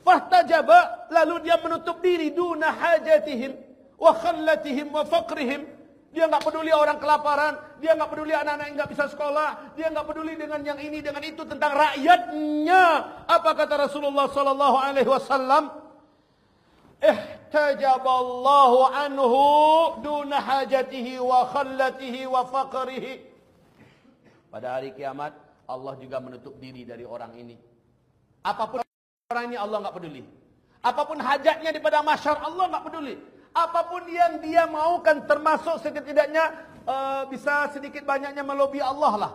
Fahtajaba lalu dia menutup diri duna hajatihim wa khallatihim wa faqrihim dia nggak peduli orang kelaparan, dia nggak peduli anak-anak yang nggak bisa sekolah, dia nggak peduli dengan yang ini dengan itu tentang rakyatnya. Apa kata Rasulullah Sallallahu Alaihi Wasallam? Anhu duna hajatihi wa khallatihi wa faqrihi. Pada hari kiamat Allah juga menutup diri dari orang ini. Apa pun orang ini Allah nggak peduli. Apa pun hajatnya di pada masyarakat Allah nggak peduli. Apa pun yang dia maukan termasuk setidaknya uh, bisa sedikit banyaknya melobi Allah lah.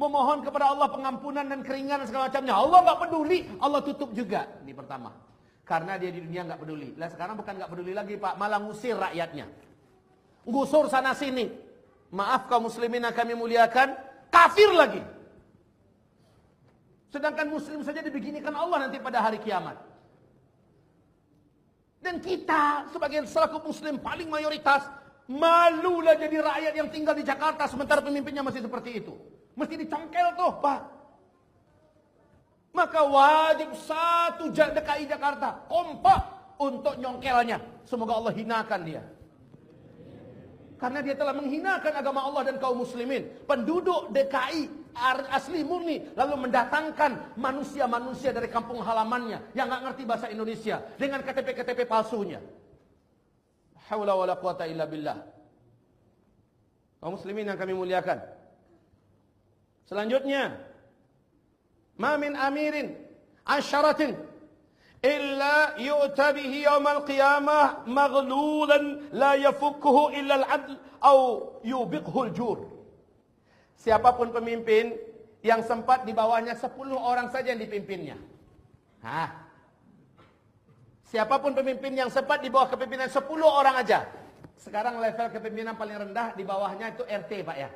Memohon kepada Allah pengampunan dan keringanan segala macamnya. Allah nggak peduli, Allah tutup juga. Ini pertama. Karena dia di dunia nggak peduli. Lah sekarang bukan nggak peduli lagi Pak, malah ngusir rakyatnya. Gusur sana sini. Maaf kaum muslimin yang kami muliakan, kafir lagi. Sedangkan muslim saja dibeginikan Allah nanti pada hari kiamat. Dan kita sebagai selaku muslim paling mayoritas malulah jadi rakyat yang tinggal di Jakarta sementara pemimpinnya masih seperti itu. Mesti dicongkel tuh, Pak. Maka wajib satu DKI Jakarta kompak untuk nyongkelnya. Semoga Allah hinakan dia. Karena dia telah menghinakan agama Allah dan kaum muslimin. Penduduk DKI asli murni lalu mendatangkan manusia-manusia dari kampung halamannya yang nggak ngerti bahasa Indonesia dengan KTP-KTP palsunya. Haula wala quwata illa billah. Kaum muslimin yang kami muliakan. Selanjutnya, min amirin asyaratin illa yu'ta bihi yawmal qiyamah maghlulan la yafukkuhu illa al-'adl aw yubiqhu al-jur. siapa pun pemimpin yang sempat di bawahnya 10 orang saja yang dipimpinnya. Hah? Siapa pun pemimpin yang sempat di bawah kepemimpinan 10 orang aja. Sekarang level kepemimpinan paling rendah di bawahnya itu RT Pak ya.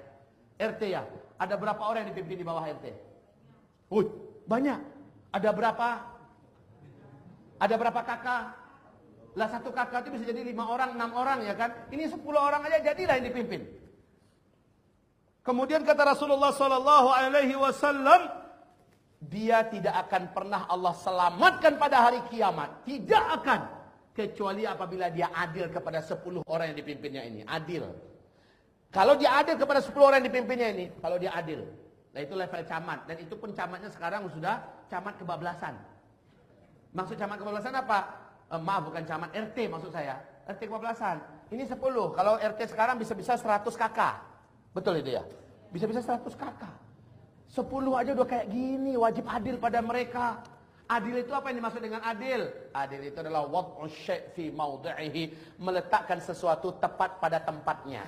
RT ya. Ada berapa orang yang dipimpin di bawah RT? Wih, banyak. Ada berapa? Ada berapa kakak? Lah satu kakak itu bisa jadi lima orang, enam orang ya kan? Ini sepuluh orang aja jadilah yang dipimpin. Kemudian kata Rasulullah Sallallahu Alaihi Wasallam, dia tidak akan pernah Allah selamatkan pada hari kiamat. Tidak akan. Kecuali apabila dia adil kepada sepuluh orang yang dipimpinnya ini. Adil. Kalau dia adil kepada sepuluh orang yang dipimpinnya ini. Kalau dia adil. Nah itu level camat. Dan itu pun camatnya sekarang sudah camat kebablasan. Maksud camat kebablasan apa? Eh, maaf bukan camat RT maksud saya. RT kebablasan. Ini 10. Kalau RT sekarang bisa-bisa 100 kakak. Betul itu ya? Bisa-bisa 100 kakak. 10 aja udah kayak gini. Wajib adil pada mereka. Adil itu apa yang dimaksud dengan adil? Adil itu adalah wad'u syai' fi mawdi'ihi, meletakkan sesuatu tepat pada tempatnya.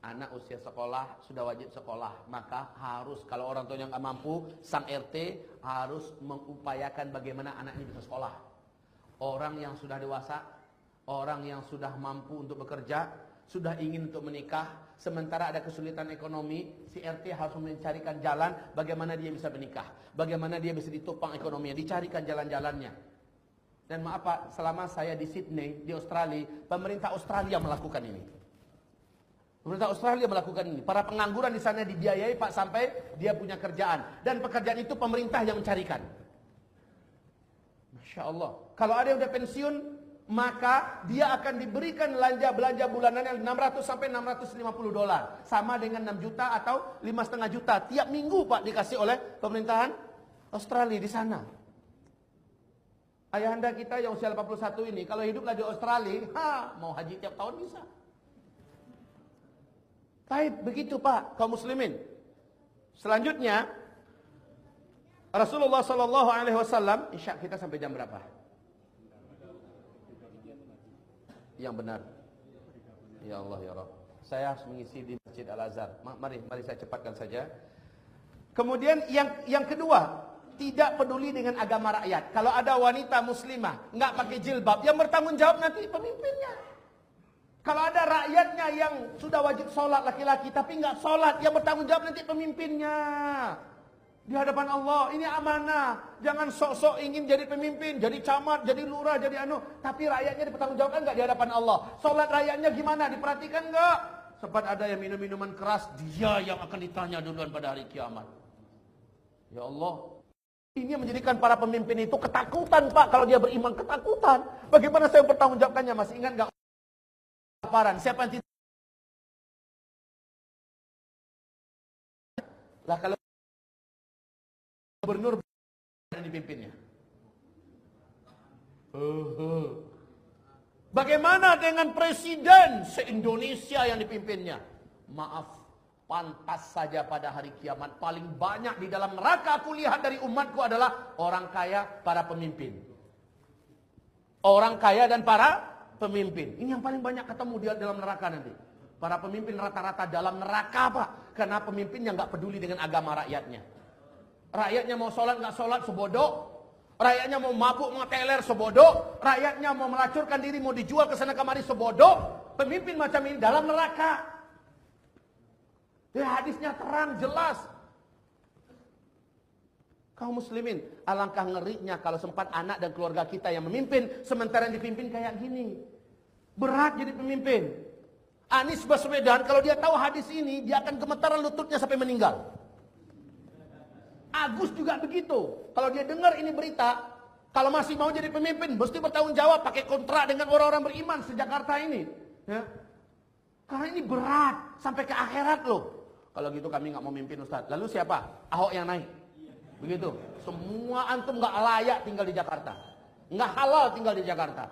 Anak usia sekolah sudah wajib sekolah, maka harus kalau orang tuanya nggak mampu, sang RT harus mengupayakan bagaimana anak ini bisa sekolah. Orang yang sudah dewasa, orang yang sudah mampu untuk bekerja, sudah ingin untuk menikah, sementara ada kesulitan ekonomi, si RT harus mencarikan jalan bagaimana dia bisa menikah, bagaimana dia bisa ditopang ekonominya, dicarikan jalan-jalannya. Dan maaf Pak, selama saya di Sydney, di Australia, pemerintah Australia melakukan ini. Pemerintah Australia melakukan ini. Para pengangguran di sana dibiayai Pak sampai dia punya kerjaan. Dan pekerjaan itu pemerintah yang mencarikan. Masya Allah. Kalau ada yang udah pensiun, maka dia akan diberikan belanja belanja bulanan yang 600 sampai 650 dolar. Sama dengan 6 juta atau 5,5 juta. Tiap minggu Pak dikasih oleh pemerintahan Australia di sana. Ayahanda kita yang usia 81 ini, kalau hiduplah di Australia, ha, mau haji tiap tahun bisa. Baik, begitu Pak, kaum muslimin. Selanjutnya Rasulullah sallallahu alaihi wasallam, Isya kita sampai jam berapa? Yang benar. Ya Allah ya Rabb. Saya harus mengisi di Masjid Al-Azhar. Mari, mari saya cepatkan saja. Kemudian yang yang kedua, tidak peduli dengan agama rakyat. Kalau ada wanita muslimah nggak pakai jilbab, yang bertanggung jawab nanti pemimpinnya. Kalau ada rakyatnya yang sudah wajib sholat laki-laki tapi nggak sholat, yang bertanggung jawab nanti pemimpinnya. Di hadapan Allah, ini amanah. Jangan sok-sok ingin jadi pemimpin, jadi camat, jadi lurah, jadi anu. Tapi rakyatnya dipertanggungjawabkan nggak di hadapan Allah. Sholat rakyatnya gimana? Diperhatikan nggak? Sempat ada yang minum minuman keras, dia yang akan ditanya duluan pada hari kiamat. Ya Allah, ini yang menjadikan para pemimpin itu ketakutan Pak. Kalau dia beriman ketakutan. Bagaimana saya bertanggungjawabkannya? Masih ingat nggak? Kelaparan. Siapa yang tidak Lah kalau gubernur yang dipimpinnya. Bagaimana dengan presiden se-Indonesia yang dipimpinnya? Maaf, pantas saja pada hari kiamat paling banyak di dalam neraka aku lihat dari umatku adalah orang kaya, para pemimpin. Orang kaya dan para pemimpin. Ini yang paling banyak ketemu di dalam neraka nanti. Para pemimpin rata-rata dalam neraka apa? Karena pemimpinnya nggak peduli dengan agama rakyatnya. Rakyatnya mau sholat nggak sholat sebodoh. Rakyatnya mau mabuk mau teler sebodoh. Rakyatnya mau melacurkan diri mau dijual ke sana kemari sebodoh. Pemimpin macam ini dalam neraka. Ya, hadisnya terang jelas. Kaum muslimin, alangkah ngerinya kalau sempat anak dan keluarga kita yang memimpin, sementara yang dipimpin kayak gini. Berat jadi pemimpin. Anies Baswedan, kalau dia tahu hadis ini, dia akan gemetaran lututnya sampai meninggal. Agus juga begitu. Kalau dia dengar ini berita, kalau masih mau jadi pemimpin, mesti bertanggung jawab pakai kontrak dengan orang-orang beriman sejakarta ini. Ya. Karena ini berat sampai ke akhirat loh. Kalau gitu kami nggak mau mimpin Ustaz. Lalu siapa? Ahok yang naik. Begitu. Semua antum nggak layak tinggal di Jakarta. Nggak halal tinggal di Jakarta.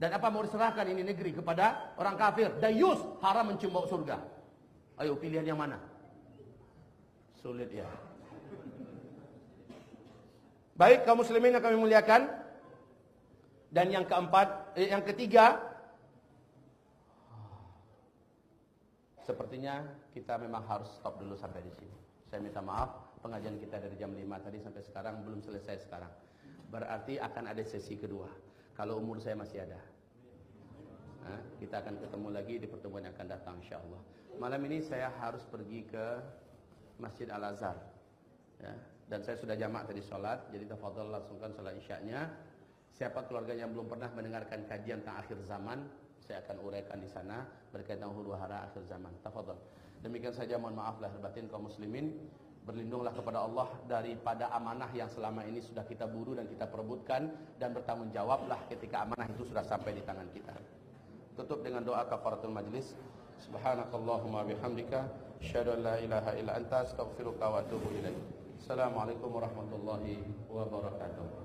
Dan apa mau diserahkan ini negeri kepada orang kafir? Dayus haram mencium bau surga. Ayo pilihan yang mana? Sulit ya. Baik kaum muslimin yang kami muliakan. Dan yang keempat, eh, yang ketiga, sepertinya kita memang harus stop dulu sampai di sini. Saya minta maaf, pengajian kita dari jam 5 tadi sampai sekarang belum selesai sekarang. Berarti akan ada sesi kedua. Kalau umur saya masih ada. Nah, kita akan ketemu lagi di pertemuan yang akan datang insyaAllah. Malam ini saya harus pergi ke Masjid Al-Azhar. Ya, dan saya sudah jamak tadi sholat, jadi tafadhol langsungkan sholat isyaknya. Siapa keluarga yang belum pernah mendengarkan kajian tentang akhir zaman, saya akan uraikan di sana berkaitan huru hara akhir zaman. Tafadhol. Demikian saja mohon maaf lahir batin kaum muslimin. Berlindunglah kepada Allah daripada amanah yang selama ini sudah kita buru dan kita perebutkan dan bertanggung jawablah ketika amanah itu sudah sampai di tangan kita. Tutup dengan doa kafaratul majlis. Subhanakallahumma bihamdika asyhadu an la ilaha illa anta astaghfiruka wa atubu ilaik. Assalamualaikum warahmatullahi wabarakatuh.